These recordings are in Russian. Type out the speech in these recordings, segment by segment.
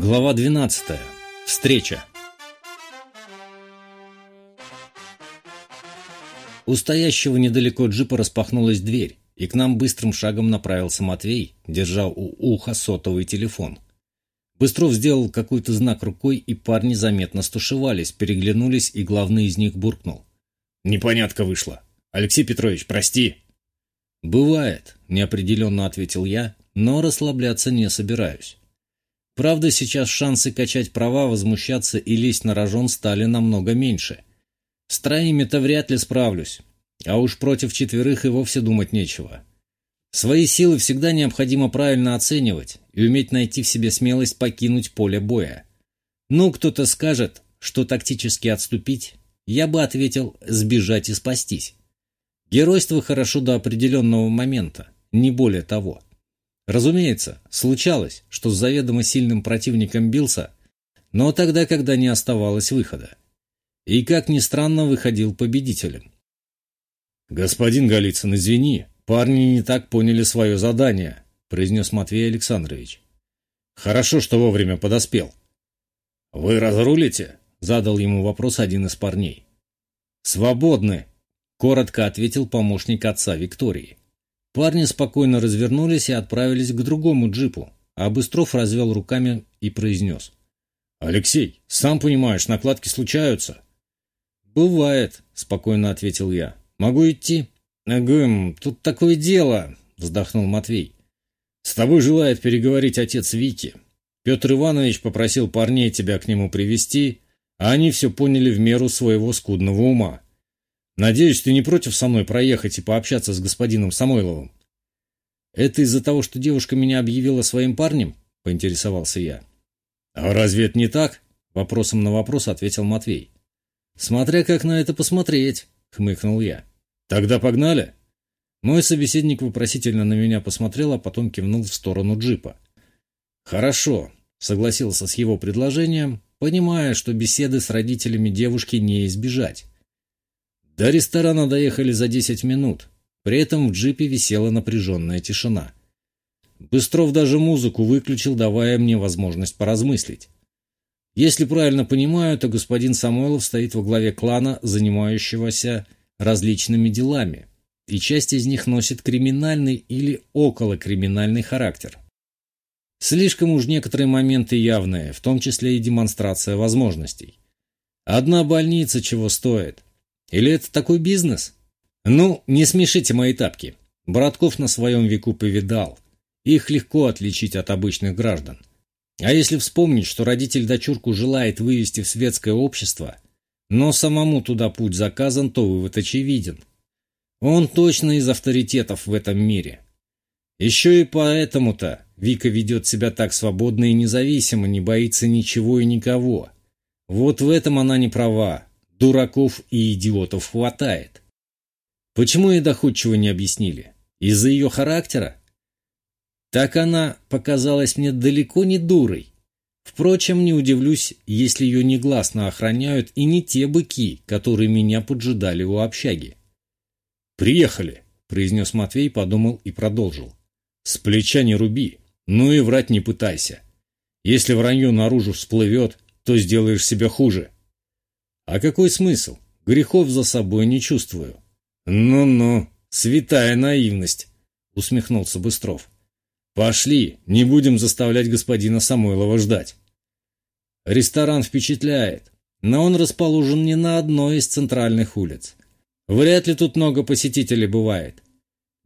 Глава 12. Встреча. У стоящего недалеко джипа распахнулась дверь, и к нам быстрым шагом направился Матвей, держа у уха сотовый телефон. Быстров сделал какой-то знак рукой, и парни заметно стушевались, переглянулись, и главный из них буркнул. «Непонятка вышла. Алексей Петрович, прости!» «Бывает», — неопределенно ответил я, но расслабляться не собираюсь. Правда, сейчас шансы качать права, возмущаться и лезть на рожон стали намного меньше. С троими-то вряд ли справлюсь, а уж против четверых и вовсе думать нечего. Свои силы всегда необходимо правильно оценивать и уметь найти в себе смелость покинуть поле боя. Ну, кто-то скажет, что тактически отступить, я бы ответил «сбежать и спастись». Геройство хорошо до определенного момента, не более того. Разумеется, случалось, что с заведомо сильным противником бился, но тогда, когда не оставалось выхода. И, как ни странно, выходил победителем. «Господин Голицын, извини, парни не так поняли свое задание», произнес Матвей Александрович. «Хорошо, что вовремя подоспел». «Вы разрулите?» задал ему вопрос один из парней. «Свободны», коротко ответил помощник отца Виктории. Парни спокойно развернулись и отправились к другому джипу, а Быстров развел руками и произнес. «Алексей, сам понимаешь, накладки случаются». «Бывает», — спокойно ответил я. «Могу идти?» «Гм, тут такое дело», — вздохнул Матвей. «С тобой желает переговорить отец Вики. Петр Иванович попросил парней тебя к нему привести, а они все поняли в меру своего скудного ума. Надеюсь, ты не против со мной проехать и пообщаться с господином Самойловым? Это из-за того, что девушка меня объявила своим парнем? Поинтересовался я. А разве это не так? Вопросом на вопрос ответил Матвей. Смотря как на это посмотреть, хмыкнул я. Тогда погнали? Мой собеседник вопросительно на меня посмотрел, а потом кивнул в сторону джипа. «Хорошо», — согласился с его предложением, понимая, что беседы с родителями девушки не избежать. До ресторана доехали за 10 минут. При этом в джипе висела напряженная тишина. Быстров даже музыку выключил, давая мне возможность поразмыслить. Если правильно понимаю, то господин Самойлов стоит во главе клана, занимающегося различными делами, и часть из них носит криминальный или околокриминальный характер. Слишком уж некоторые моменты явные, в том числе и демонстрация возможностей. Одна больница чего стоит. Или это такой бизнес? Ну, не смешите мои тапки. Братков на своем веку повидал. Их легко отличить от обычных граждан. А если вспомнить, что родитель дочурку желает вывести в светское общество, но самому туда путь заказан, то вывод очевиден. Он точно из авторитетов в этом мире. Еще и поэтому-то Вика ведет себя так свободно и независимо, не боится ничего и никого. Вот в этом она не права. Дураков и идиотов хватает. Почему ей доходчиво не объяснили? Из-за ее характера? Так она показалась мне далеко не дурой. Впрочем, не удивлюсь, если ее негласно охраняют и не те быки, которые меня поджидали у общаги. «Приехали», — произнес Матвей, подумал и продолжил. «С плеча не руби, ну и врать не пытайся. Если вранье наружу всплывет, то сделаешь себя хуже». А какой смысл? Грехов за собой не чувствую. Ну-ну, святая наивность, усмехнулся Быстров. Пошли, не будем заставлять господина Самойлова ждать. Ресторан впечатляет, но он расположен не на одной из центральных улиц. Вряд ли тут много посетителей бывает.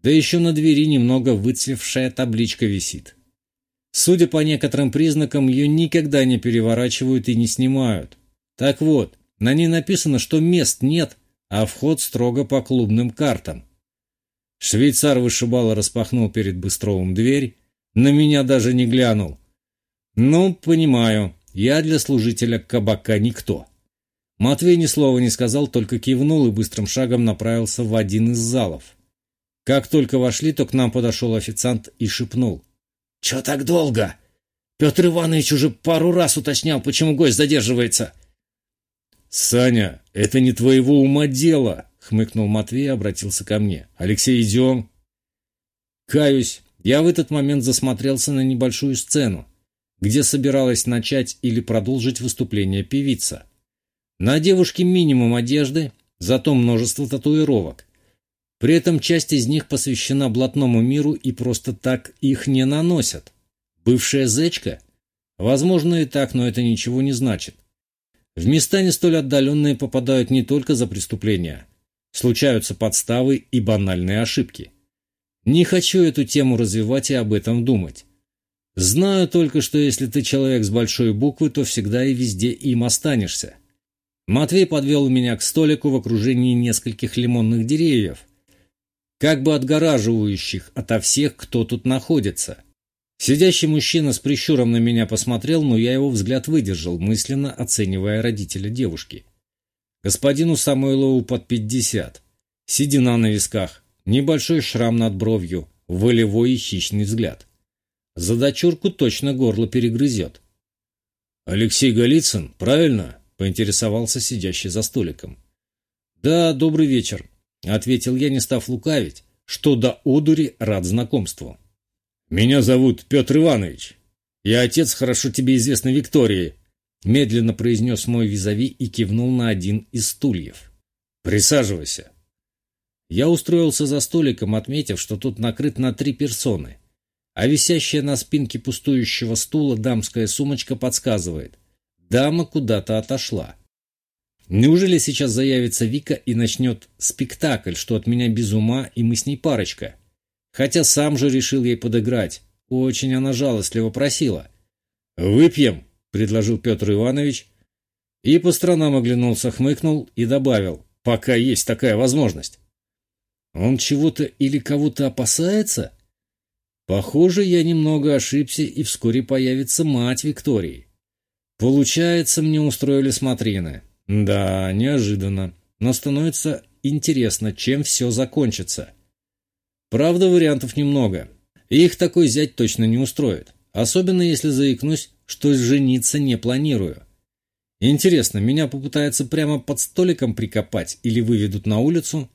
Да еще на двери немного выцвевшая табличка висит. Судя по некоторым признакам, ее никогда не переворачивают и не снимают. Так вот, на ней написано, что мест нет, а вход строго по клубным картам. Швейцар вышибало распахнул перед Быстровым дверь, на меня даже не глянул. Ну, понимаю, я для служителя кабака никто. Матвей ни слова не сказал, только кивнул и быстрым шагом направился в один из залов. Как только вошли, то к нам подошел официант и шепнул. — Че так долго? Петр Иванович уже пару раз уточнял, почему гость задерживается. «Саня, это не твоего ума дело!» — хмыкнул Матвей и обратился ко мне. «Алексей, идем!» Каюсь, я в этот момент засмотрелся на небольшую сцену, где собиралась начать или продолжить выступление певица. На девушке минимум одежды, зато множество татуировок. При этом часть из них посвящена блатному миру и просто так их не наносят. Бывшая зечка? Возможно и так, но это ничего не значит. В места не столь отдаленные попадают не только за преступления. Случаются подставы и банальные ошибки. Не хочу эту тему развивать и об этом думать. Знаю только, что если ты человек с большой буквы, то всегда и везде им останешься. Матвей подвел меня к столику в окружении нескольких лимонных деревьев, как бы отгораживающих ото всех, кто тут находится. Сидящий мужчина с прищуром на меня посмотрел, но я его взгляд выдержал, мысленно оценивая родителя девушки. Господину Самойлову под пятьдесят. Седина на висках, небольшой шрам над бровью, волевой и хищный взгляд. За дочурку точно горло перегрызет. «Алексей Голицын, правильно?» – поинтересовался сидящий за столиком. «Да, добрый вечер», – ответил я, не став лукавить, что до одури рад знакомству. «Меня зовут Петр Иванович. Я отец хорошо тебе известной Виктории», – медленно произнес мой визави и кивнул на один из стульев. «Присаживайся». Я устроился за столиком, отметив, что тут накрыт на три персоны, а висящая на спинке пустующего стула дамская сумочка подсказывает. Дама куда-то отошла. Неужели сейчас заявится Вика и начнет спектакль, что от меня без ума, и мы с ней парочка? Хотя сам же решил ей подыграть. Очень она жалостливо просила. «Выпьем», — предложил Петр Иванович. И по сторонам оглянулся, хмыкнул и добавил, «пока есть такая возможность». Он чего-то или кого-то опасается? Похоже, я немного ошибся, и вскоре появится мать Виктории. Получается, мне устроили смотрины. Да, неожиданно. Но становится интересно, чем все закончится. Правда, вариантов немного. их такой зять точно не устроит. Особенно если заикнусь, что жениться не планирую. Интересно, меня попытаются прямо под столиком прикопать или выведут на улицу,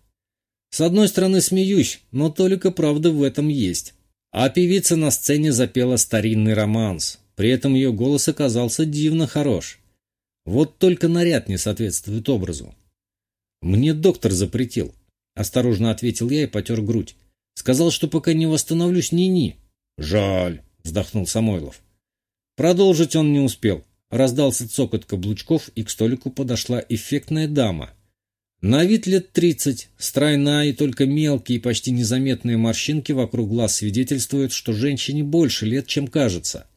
с одной стороны смеюсь, но только правда в этом есть. А певица на сцене запела старинный романс, при этом ее голос оказался дивно хорош. Вот только наряд не соответствует образу. «Мне доктор запретил», — осторожно ответил я и потер грудь. «Сказал, что пока не восстановлюсь ни-ни». «Жаль», — вздохнул Самойлов. Продолжить он не успел. Раздался цокот каблучков, и к столику подошла эффектная дама на вид лет тридцать, стройная и только мелкие, почти незаметные морщинки вокруг глаз свидетельствуют, что женщине больше лет, чем кажется.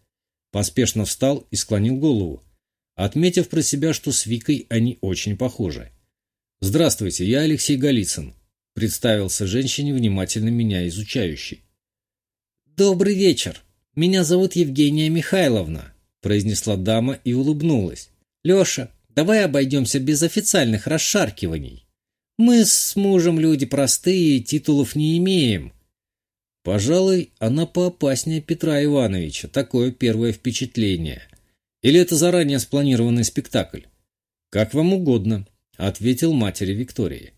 Поспешно встал и склонил голову, отметив про себя, что с Викой они очень похожи. «Здравствуйте, я Алексей Голицын», — представился женщине, внимательно меня изучающий. «Добрый вечер. Меня зовут Евгения Михайловна», — произнесла дама и улыбнулась. «Леша, Давай обойдемся без официальных расшаркиваний. Мы с мужем люди простые, титулов не имеем. Пожалуй, она поопаснее Петра Ивановича. Такое первое впечатление. Или это заранее спланированный спектакль? Как вам угодно, ответил матери Виктории.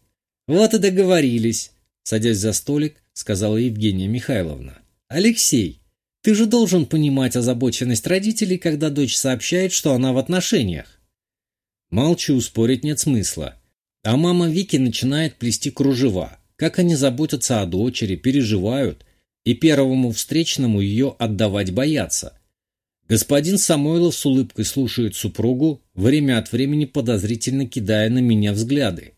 Вот и договорились, садясь за столик, сказала Евгения Михайловна. Алексей, ты же должен понимать озабоченность родителей, когда дочь сообщает, что она в отношениях. Молчу, спорить нет смысла. А мама Вики начинает плести кружева. Как они заботятся о дочери, переживают, и первому встречному ее отдавать боятся. Господин Самойлов с улыбкой слушает супругу, время от времени подозрительно кидая на меня взгляды.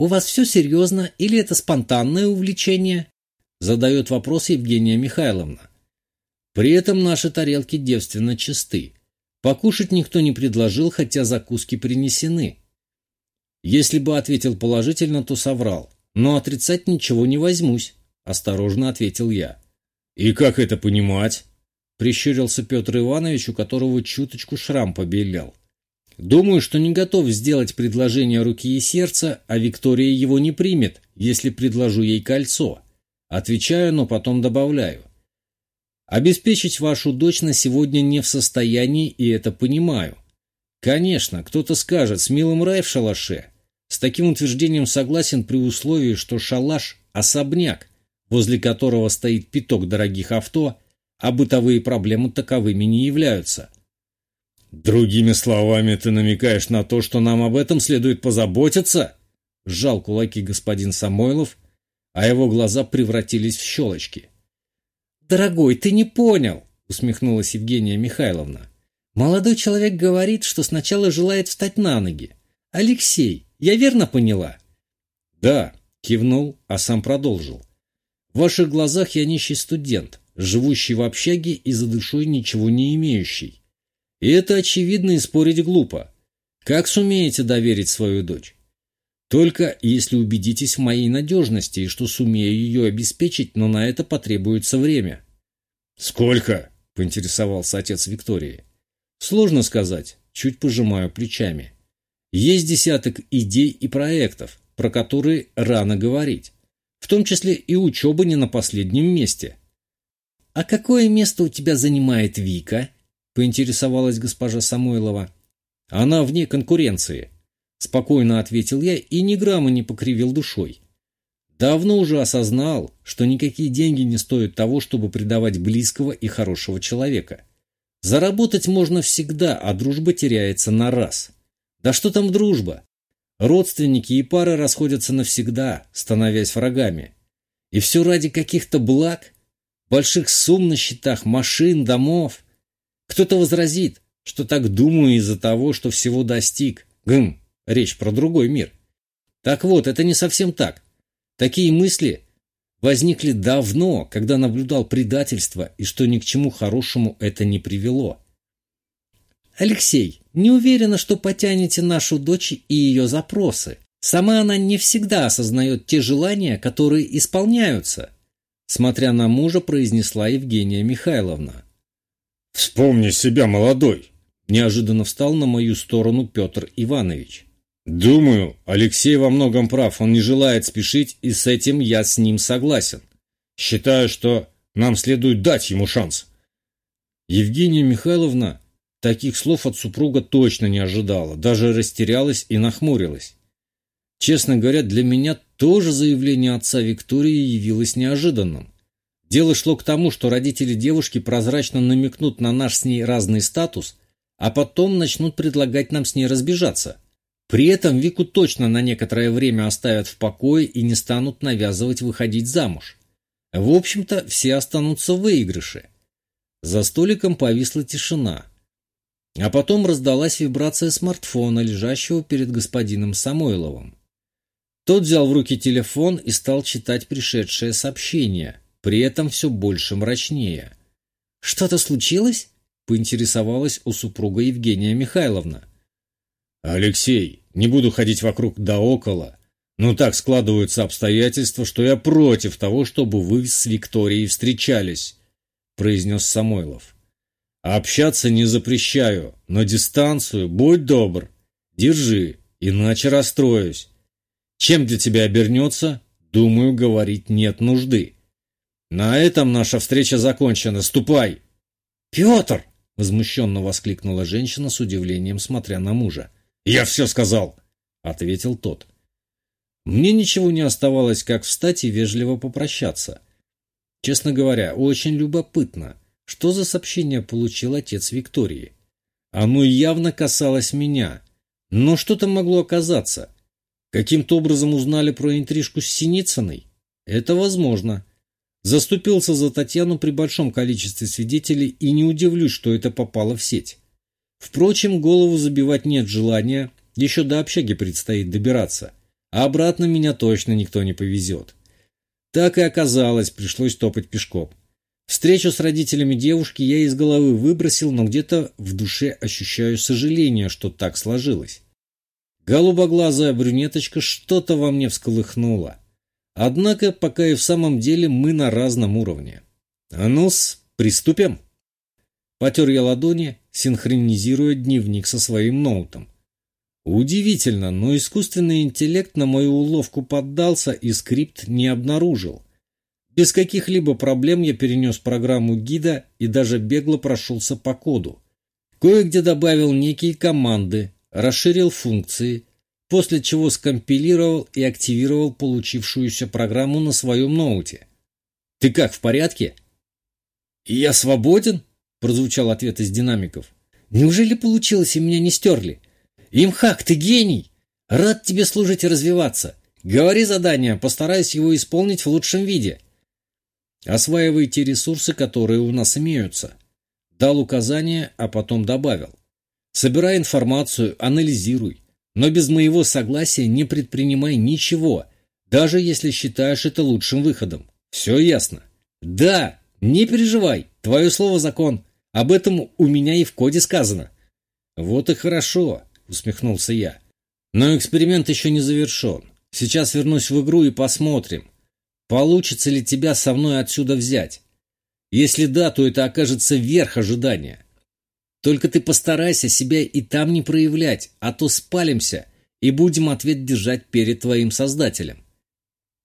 «У вас все серьезно или это спонтанное увлечение?» задает вопрос Евгения Михайловна. При этом наши тарелки девственно чисты. Покушать никто не предложил, хотя закуски принесены. Если бы ответил положительно, то соврал. Но отрицать ничего не возьмусь, осторожно ответил я. И как это понимать? Прищурился Петр Иванович, у которого чуточку шрам побелел. Думаю, что не готов сделать предложение руки и сердца, а Виктория его не примет, если предложу ей кольцо. Отвечаю, но потом добавляю. Обеспечить вашу дочь на сегодня не в состоянии, и это понимаю. Конечно, кто-то скажет, с милым рай в шалаше. С таким утверждением согласен при условии, что шалаш – особняк, возле которого стоит пяток дорогих авто, а бытовые проблемы таковыми не являются. «Другими словами, ты намекаешь на то, что нам об этом следует позаботиться?» Сжал кулаки господин Самойлов, а его глаза превратились в щелочки. «Дорогой, ты не понял!» — усмехнулась Евгения Михайловна. «Молодой человек говорит, что сначала желает встать на ноги. Алексей, я верно поняла?» «Да», — кивнул, а сам продолжил. «В ваших глазах я нищий студент, живущий в общаге и за душой ничего не имеющий. И это очевидно и спорить глупо. Как сумеете доверить свою дочь? Только если убедитесь в моей надежности и что сумею ее обеспечить, но на это потребуется время». «Сколько?» — поинтересовался отец Виктории. «Сложно сказать, чуть пожимаю плечами. Есть десяток идей и проектов, про которые рано говорить, в том числе и учеба не на последнем месте». «А какое место у тебя занимает Вика?» — поинтересовалась госпожа Самойлова. «Она вне конкуренции», — спокойно ответил я и ни грамма не покривил душой. Давно уже осознал, что никакие деньги не стоят того, чтобы предавать близкого и хорошего человека. Заработать можно всегда, а дружба теряется на раз. Да что там дружба? Родственники и пары расходятся навсегда, становясь врагами. И все ради каких-то благ, больших сумм на счетах, машин, домов. Кто-то возразит, что так думаю из-за того, что всего достиг. Гм, речь про другой мир. Так вот, это не совсем так. Такие мысли возникли давно, когда наблюдал предательство и что ни к чему хорошему это не привело. «Алексей, не уверена, что потянете нашу дочь и ее запросы. Сама она не всегда осознает те желания, которые исполняются», смотря на мужа, произнесла Евгения Михайловна. «Вспомни себя, молодой!» Неожиданно встал на мою сторону Петр Иванович. Думаю, Алексей во многом прав, он не желает спешить, и с этим я с ним согласен. Считаю, что нам следует дать ему шанс. Евгения Михайловна таких слов от супруга точно не ожидала, даже растерялась и нахмурилась. Честно говоря, для меня тоже заявление отца Виктории явилось неожиданным. Дело шло к тому, что родители девушки прозрачно намекнут на наш с ней разный статус, а потом начнут предлагать нам с ней разбежаться – при этом Вику точно на некоторое время оставят в покое и не станут навязывать выходить замуж. В общем-то, все останутся в выигрыше. За столиком повисла тишина. А потом раздалась вибрация смартфона, лежащего перед господином Самойловым. Тот взял в руки телефон и стал читать пришедшее сообщение, при этом все больше мрачнее. «Что-то случилось?» – поинтересовалась у супруга Евгения Михайловна. «Алексей, не буду ходить вокруг да около, но так складываются обстоятельства, что я против того, чтобы вы с Викторией встречались», — произнес Самойлов. «Общаться не запрещаю, но дистанцию, будь добр, держи, иначе расстроюсь. Чем для тебя обернется, думаю, говорить нет нужды. На этом наша встреча закончена. Ступай!» «Петр!» — возмущенно воскликнула женщина с удивлением, смотря на мужа. «Я все сказал», — ответил тот. Мне ничего не оставалось, как встать и вежливо попрощаться. Честно говоря, очень любопытно, что за сообщение получил отец Виктории. Оно явно касалось меня, но что там могло оказаться? Каким-то образом узнали про интрижку с Синицыной? Это возможно. Заступился за Татьяну при большом количестве свидетелей и не удивлюсь, что это попало в сеть. Впрочем, голову забивать нет желания, еще до общаги предстоит добираться, а обратно меня точно никто не повезет. Так и оказалось, пришлось топать пешком. Встречу с родителями девушки я из головы выбросил, но где-то в душе ощущаю сожаление, что так сложилось. Голубоглазая брюнеточка что-то во мне всколыхнула. Однако пока и в самом деле мы на разном уровне. А ну-с, приступим. Потер я ладони, синхронизируя дневник со своим ноутом. Удивительно, но искусственный интеллект на мою уловку поддался и скрипт не обнаружил. Без каких-либо проблем я перенес программу гида и даже бегло прошелся по коду. Кое-где добавил некие команды, расширил функции, после чего скомпилировал и активировал получившуюся программу на своем ноуте. «Ты как, в порядке?» Я свободен? Прозвучал ответ из динамиков. Неужели получилось и меня не стерли? Имхак, ты гений! Рад тебе служить и развиваться. Говори задание, постараюсь его исполнить в лучшем виде. Осваивай те ресурсы, которые у нас имеются. Дал указание, а потом добавил. Собирай информацию, анализируй, но без моего согласия не предпринимай ничего, даже если считаешь это лучшим выходом. Все ясно? Да, не переживай, твое слово закон. Об этом у меня и в коде сказано. Вот и хорошо, усмехнулся я. Но эксперимент еще не завершен. Сейчас вернусь в игру и посмотрим, получится ли тебя со мной отсюда взять. Если да, то это окажется верх ожидания. Только ты постарайся себя и там не проявлять, а то спалимся и будем ответ держать перед твоим создателем.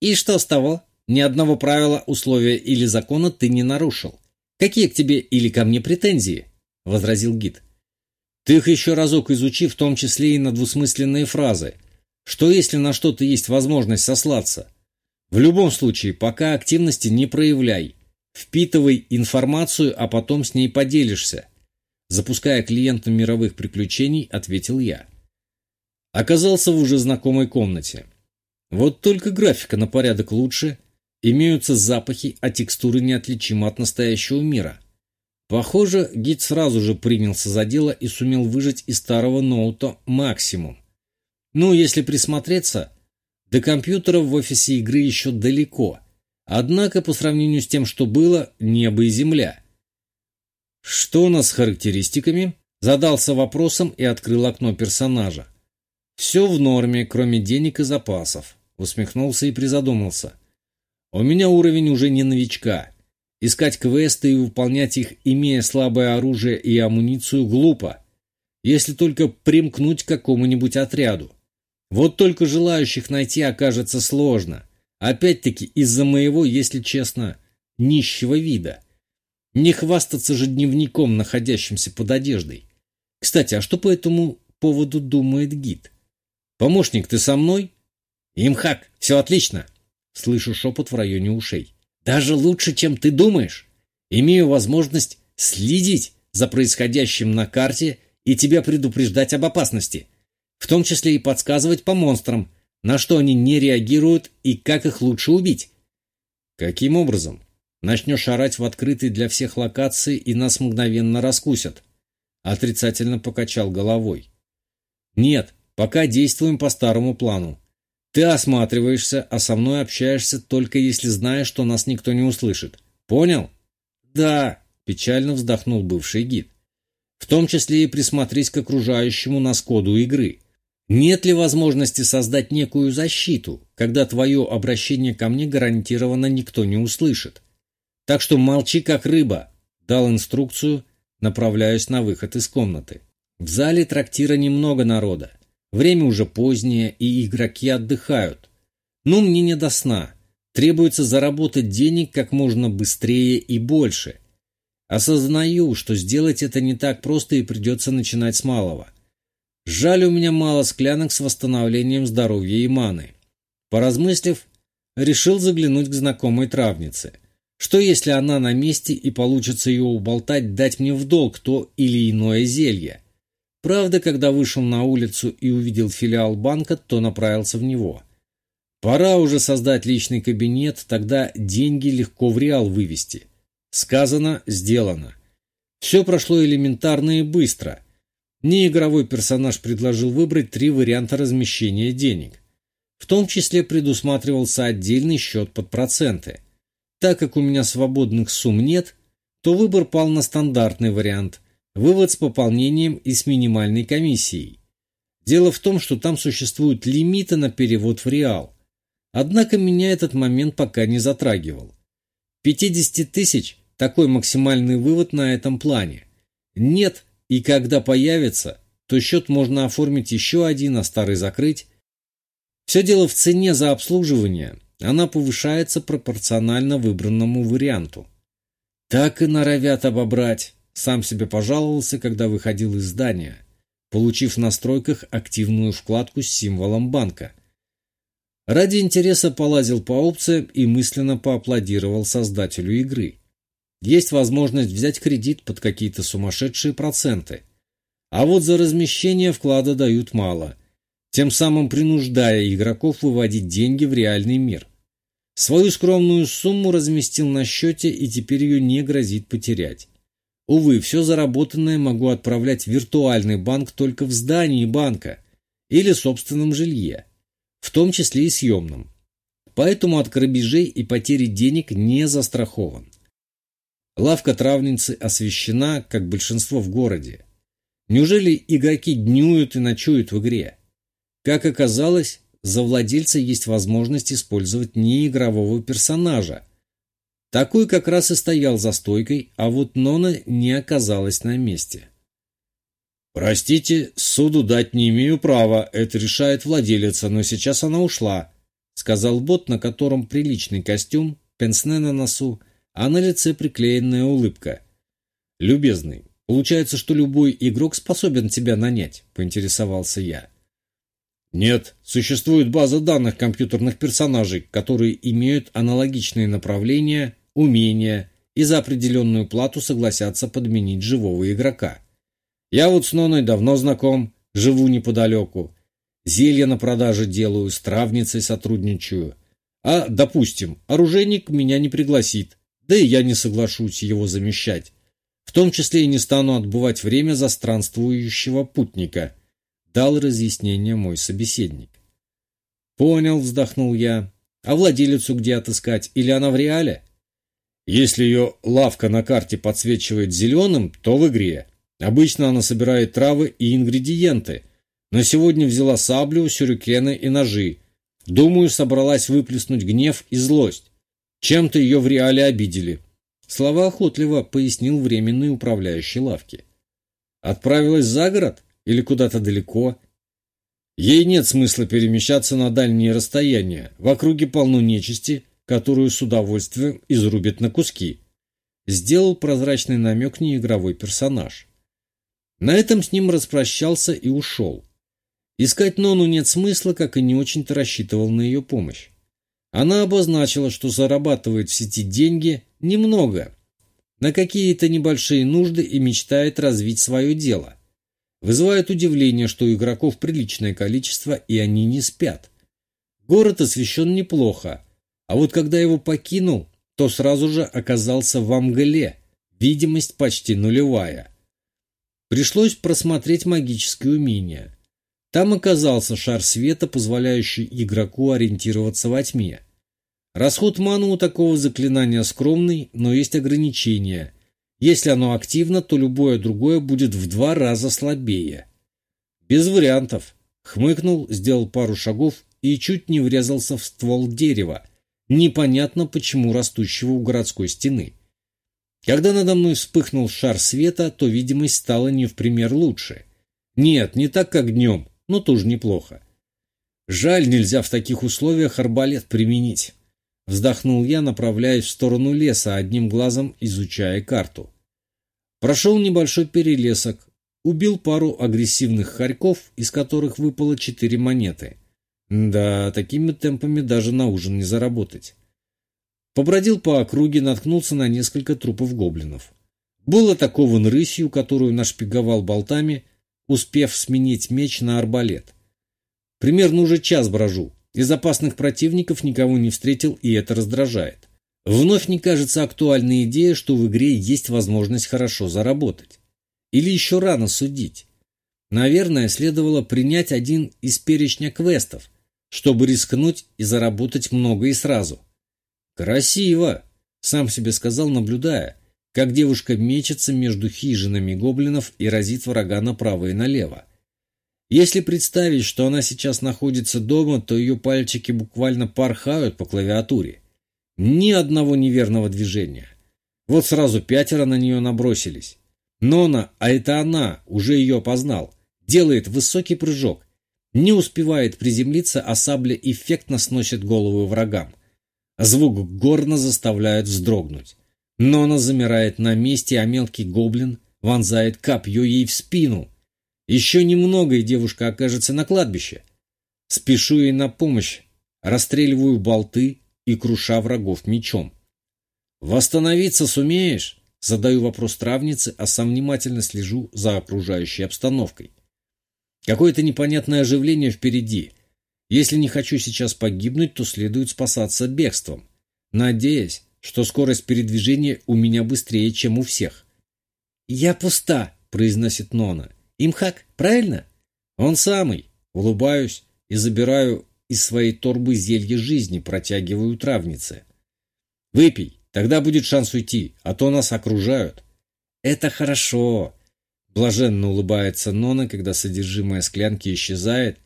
И что с того? Ни одного правила, условия или закона ты не нарушил. Какие к тебе или ко мне претензии? — возразил гид. Ты их еще разок изучи, в том числе и на двусмысленные фразы. Что если на что-то есть возможность сослаться? В любом случае, пока активности не проявляй. Впитывай информацию, а потом с ней поделишься. Запуская клиента мировых приключений, ответил я. Оказался в уже знакомой комнате. Вот только графика на порядок лучше, имеются запахи, а текстуры неотличимы от настоящего мира. Похоже, гид сразу же принялся за дело и сумел выжать из старого ноута максимум. Ну, если присмотреться, до компьютера в офисе игры еще далеко. Однако, по сравнению с тем, что было, небо и земля. «Что у нас с характеристиками?» Задался вопросом и открыл окно персонажа. «Все в норме, кроме денег и запасов», — усмехнулся и призадумался. «У меня уровень уже не новичка. Искать квесты и выполнять их, имея слабое оружие и амуницию, глупо, если только примкнуть к какому-нибудь отряду. Вот только желающих найти окажется сложно. Опять-таки из-за моего, если честно, нищего вида. Не хвастаться же дневником, находящимся под одеждой. Кстати, а что по этому поводу думает гид? Помощник, ты со мной? Имхак, все отлично. Слышу шепот в районе ушей. Даже лучше, чем ты думаешь. Имею возможность следить за происходящим на карте и тебя предупреждать об опасности в том числе и подсказывать по монстрам, на что они не реагируют и как их лучше убить. Каким образом? Начнешь орать в открытой для всех локации, и нас мгновенно раскусят. Отрицательно покачал головой. Нет, пока действуем по старому плану. Ты осматриваешься, а со мной общаешься только если знаешь, что нас никто не услышит. Понял? Да, печально вздохнул бывший гид. В том числе и присмотреть к окружающему нас коду игры. Нет ли возможности создать некую защиту, когда твое обращение ко мне гарантированно никто не услышит? Так что молчи как рыба. Дал инструкцию, направляюсь на выход из комнаты. В зале трактира немного народа. Время уже позднее, и игроки отдыхают. Но мне не до сна. Требуется заработать денег как можно быстрее и больше. Осознаю, что сделать это не так просто и придется начинать с малого. Жаль, у меня мало склянок с восстановлением здоровья и маны. Поразмыслив, решил заглянуть к знакомой травнице. Что если она на месте и получится ее уболтать, дать мне в долг то или иное зелье? Правда, когда вышел на улицу и увидел филиал банка, то направился в него. Пора уже создать личный кабинет, тогда деньги легко в реал вывести. Сказано, сделано. Все прошло элементарно и быстро – Неигровой персонаж предложил выбрать три варианта размещения денег. В том числе предусматривался отдельный счет под проценты. Так как у меня свободных сумм нет, то выбор пал на стандартный вариант – вывод с пополнением и с минимальной комиссией. Дело в том, что там существуют лимиты на перевод в реал. Однако меня этот момент пока не затрагивал. 50 тысяч – такой максимальный вывод на этом плане. Нет и когда появится, то счет можно оформить еще один, а старый закрыть. Все дело в цене за обслуживание. Она повышается пропорционально выбранному варианту. Так и норовят обобрать. Сам себе пожаловался, когда выходил из здания, получив в настройках активную вкладку с символом банка. Ради интереса полазил по опциям и мысленно поаплодировал создателю игры. есть возможность взять кредит под какие-то сумасшедшие проценты. А вот за размещение вклада дают мало, тем самым принуждая игроков выводить деньги в реальный мир. Свою скромную сумму разместил на счете и теперь ее не грозит потерять. Увы, все заработанное могу отправлять в виртуальный банк только в здании банка или собственном жилье, в том числе и съемном. Поэтому от грабежей и потери денег не застрахован. Лавка травницы освещена, как большинство в городе. Неужели игроки днюют и ночуют в игре? Как оказалось, за владельца есть возможность использовать неигрового персонажа. Такой как раз и стоял за стойкой, а вот Нона не оказалась на месте. «Простите, суду дать не имею права, это решает владелица, но сейчас она ушла», сказал бот, на котором приличный костюм, пенсне на носу, а на лице приклеенная улыбка. «Любезный, получается, что любой игрок способен тебя нанять?» – поинтересовался я. Нет, существует база данных компьютерных персонажей, которые имеют аналогичные направления, умения и за определенную плату согласятся подменить живого игрока. Я вот с Ноной давно знаком, живу неподалеку. Зелья на продаже делаю, с травницей сотрудничаю. А, допустим, оружейник меня не пригласит, да и я не соглашусь его замещать. В том числе и не стану отбывать время за странствующего путника. Дал разъяснение мой собеседник. Понял, вздохнул я. А владелицу где отыскать? Или она в реале? Если ее лавка на карте подсвечивает зеленым, то в игре. Обычно она собирает травы и ингредиенты. Но сегодня взяла саблю, сюрикены и ножи. Думаю, собралась выплеснуть гнев и злость. Чем-то ее в реале обидели. Слова охотливо пояснил временный управляющий лавки. Отправилась за город или куда-то далеко? Ей нет смысла перемещаться на дальние расстояния. В округе полно нечисти, которую с удовольствием изрубят на куски. Сделал прозрачный намек неигровой персонаж. На этом с ним распрощался и ушел. Искать Нону нет смысла, как и не очень-то рассчитывал на ее помощь. Она обозначила, что зарабатывает в сети деньги немного, на какие-то небольшие нужды и мечтает развить свое дело. Вызывает удивление, что у игроков приличное количество, и они не спят. Город освещен неплохо, а вот когда его покинул, то сразу же оказался в Амгале, видимость почти нулевая. Пришлось просмотреть магические умения. Там оказался шар света, позволяющий игроку ориентироваться во тьме. Расход маны у такого заклинания скромный, но есть ограничения. Если оно активно, то любое другое будет в два раза слабее. Без вариантов. Хмыкнул, сделал пару шагов и чуть не врезался в ствол дерева, непонятно почему растущего у городской стены. Когда надо мной вспыхнул шар света, то видимость стала не в пример лучше. Нет, не так, как днем, но тоже неплохо. Жаль, нельзя в таких условиях арбалет применить. Вздохнул я, направляясь в сторону леса, одним глазом изучая карту. Прошел небольшой перелесок, убил пару агрессивных хорьков, из которых выпало четыре монеты. Да, такими темпами даже на ужин не заработать. Побродил по округе, наткнулся на несколько трупов гоблинов. Был атакован рысью, которую нашпиговал болтами, успев сменить меч на арбалет. Примерно уже час брожу, из опасных противников никого не встретил, и это раздражает. Вновь не кажется актуальной идея, что в игре есть возможность хорошо заработать. Или еще рано судить. Наверное, следовало принять один из перечня квестов, чтобы рискнуть и заработать много и сразу. «Красиво!» — сам себе сказал, наблюдая, как девушка мечется между хижинами гоблинов и разит врага направо и налево. Если представить, что она сейчас находится дома, то ее пальчики буквально порхают по клавиатуре. Ни одного неверного движения. Вот сразу пятеро на нее набросились. Нона, а это она, уже ее опознал, делает высокий прыжок. Не успевает приземлиться, а сабля эффектно сносит голову врагам. Звук горно заставляет вздрогнуть. Нона замирает на месте, а мелкий гоблин вонзает копье ей в спину – еще немного, и девушка окажется на кладбище. Спешу ей на помощь, расстреливаю болты и круша врагов мечом. «Восстановиться сумеешь?» Задаю вопрос травнице, а сам внимательно слежу за окружающей обстановкой. Какое-то непонятное оживление впереди. Если не хочу сейчас погибнуть, то следует спасаться бегством, надеясь, что скорость передвижения у меня быстрее, чем у всех. «Я пуста», — произносит Нона. «Имхак, правильно?» «Он самый». Улыбаюсь и забираю из своей торбы зелье жизни, протягиваю травнице. «Выпей, тогда будет шанс уйти, а то нас окружают». «Это хорошо», Блаженно улыбается Нона, когда содержимое склянки исчезает,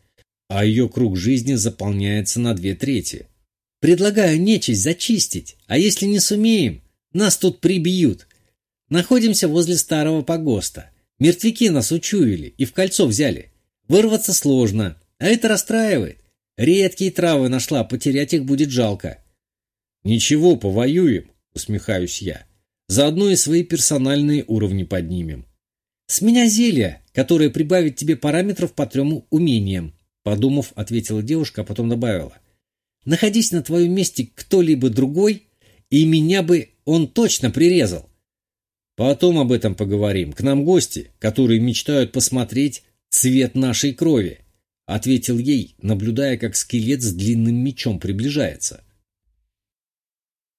а ее круг жизни заполняется на две трети. «Предлагаю нечисть зачистить, а если не сумеем, нас тут прибьют. Находимся возле старого погоста. Мертвяки нас учуяли и в кольцо взяли. Вырваться сложно, а это расстраивает. Редкие травы нашла, потерять их будет жалко». «Ничего, повоюем», — усмехаюсь я. «Заодно и свои персональные уровни поднимем. «С меня зелье, которое прибавит тебе параметров по трем умениям», подумав, ответила девушка, а потом добавила. «Находись на твоем месте кто-либо другой, и меня бы он точно прирезал». «Потом об этом поговорим. К нам гости, которые мечтают посмотреть цвет нашей крови», ответил ей, наблюдая, как скелет с длинным мечом приближается.